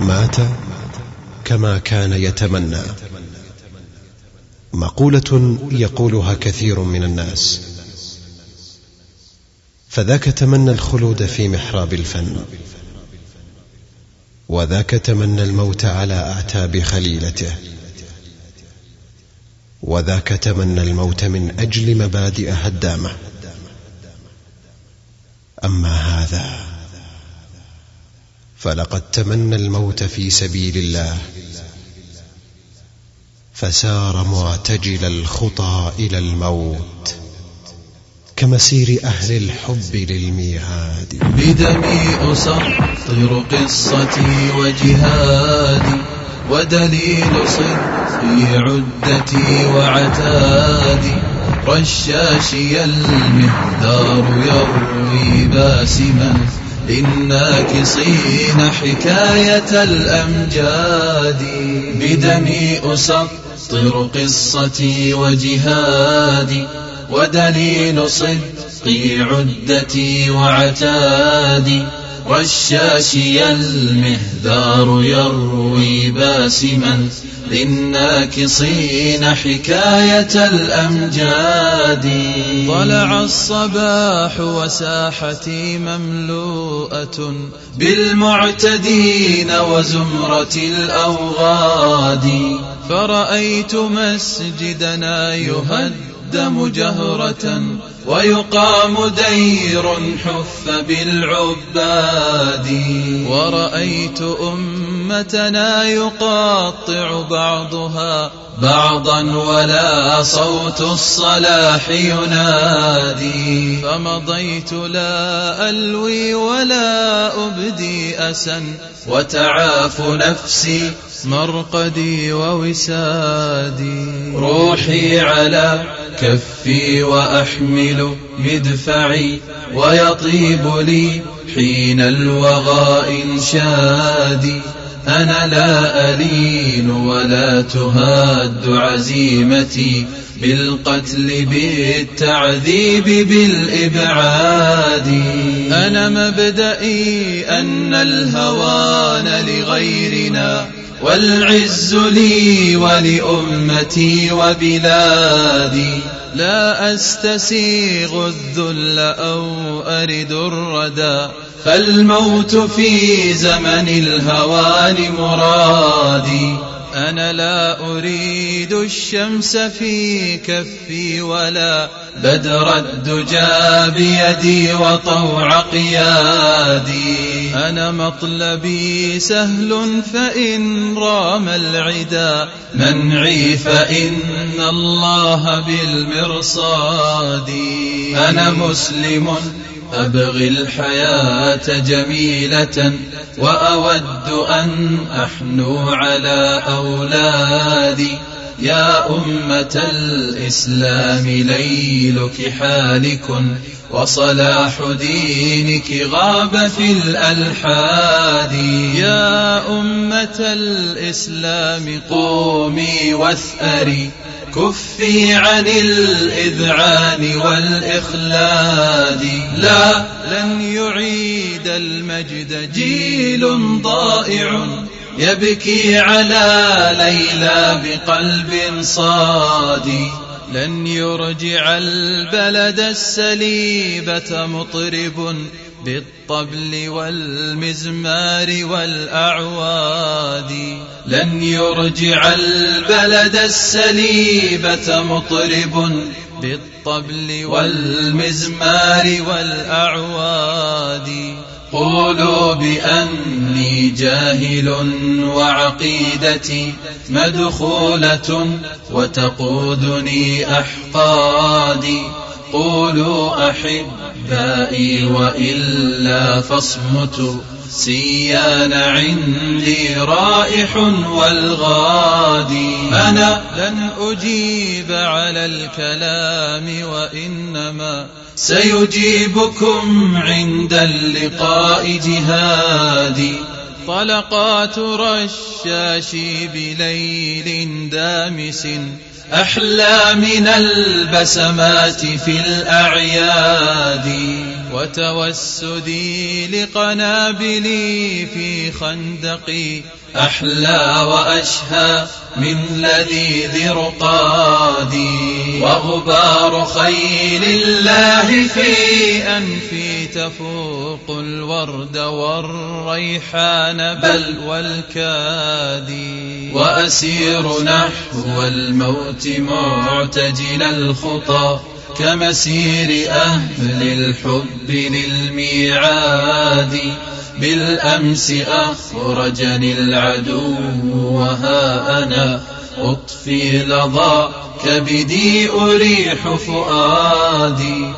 مات كما كان يتمنى. مقولة يقولها كثير من الناس. فذاك تمنى الخلود في محراب الفن. وذاك تمنى الموت على أعتاب خليلته. وذاك تمنى الموت من أجل مبادئ هدامة. أما هذا فلقد تمنى الموت في سبيل الله. فسار معتجل الخطى إلى الموت كمسير أهل الحب للميعاد. بدمي أسطر قصتي وجهادي ودليل صدقي عدتي وعتادي. رشاشي المهدار يروي باسما للناكصين حكاية الأمجاد بدمي أسطر قصتي وجهادي ودليل صدقي عدتي وعتادي والشاشي المهذار يروي باسما للناكصين حكاية الأمجاد. طلع الصباح وساحتي مملوءة بالمعتدين وزمرة الأوغاد. فرأيت مسجدنا يهدم جهرة ويقام دير حف بالعباد. ورأيت أمتنا يقاطع بعضها بعضا ولا صوت الصلاح ينادي. فمضيت لا ألوي ولا أبدي أسا وتعاف نفسي مرقدي ووسادي. روحي على كفي وأحمل مدفعي ويطيب لي حين الوغى إنشادي. أنا لا ألين ولا تهاد عزيمتي. بالقتل بالتعذيب بالإبعاد. أنا مبدئي أن الهوان لغيرنا والعز لي ولأمتي وبلادي. لا أستسيغ الذل أو أرد الردى فالموت في زمن الهوان مرادي. أنا لا أريد الشمس في كفي ولا بدر الدجى بيدي وطوع قيادي. أنا مطلبي سهل فإن رام العدا. منعي فإن الله بالمرصاد. أنا مسلم أبغي الحياة جميلة وأود أن أحنو على أولادي. يا أمة الإسلام ليلك حالك وصلاح دينك غاب في الألحاد. يا أمة الإسلام قومي واثأري. كفي عن الإذعان والإخلاد. لا لن يعيد المجد جيل ضائع يبكي على ليلى بقلب صادي لن يرجع البلد السليبة مطرب بالطبل والمزمار والأعواد. لن يرجع البلد السليبة مطرب بالطبل والمزمار والأعواد. قولوا بأني جاهل وعقيدتي مدخولة وتقودني أحقادي. قولوا أحبائي وإلا فاصمتوا سيان عندي رائح والغادي. أنا لن أجيب على الكلام وإنما سيجيبكم عند اللقاء جهادي. طلقات رشاشي بليل دامس أحلى من البسمات في الأعياد. وتوسدي لقنابلي في خندقي أحلى وأشهى من لذيذ رقادي وغبار خيل الله في أنفي تفوق الورد والريحان بل والكادي وأسير نحو الموت معتجل الخطى كمسير أهل الحب للميعاد. بالأمس أخرجني العدو وها أنا أطفي لظى كبدي أريح فؤادي.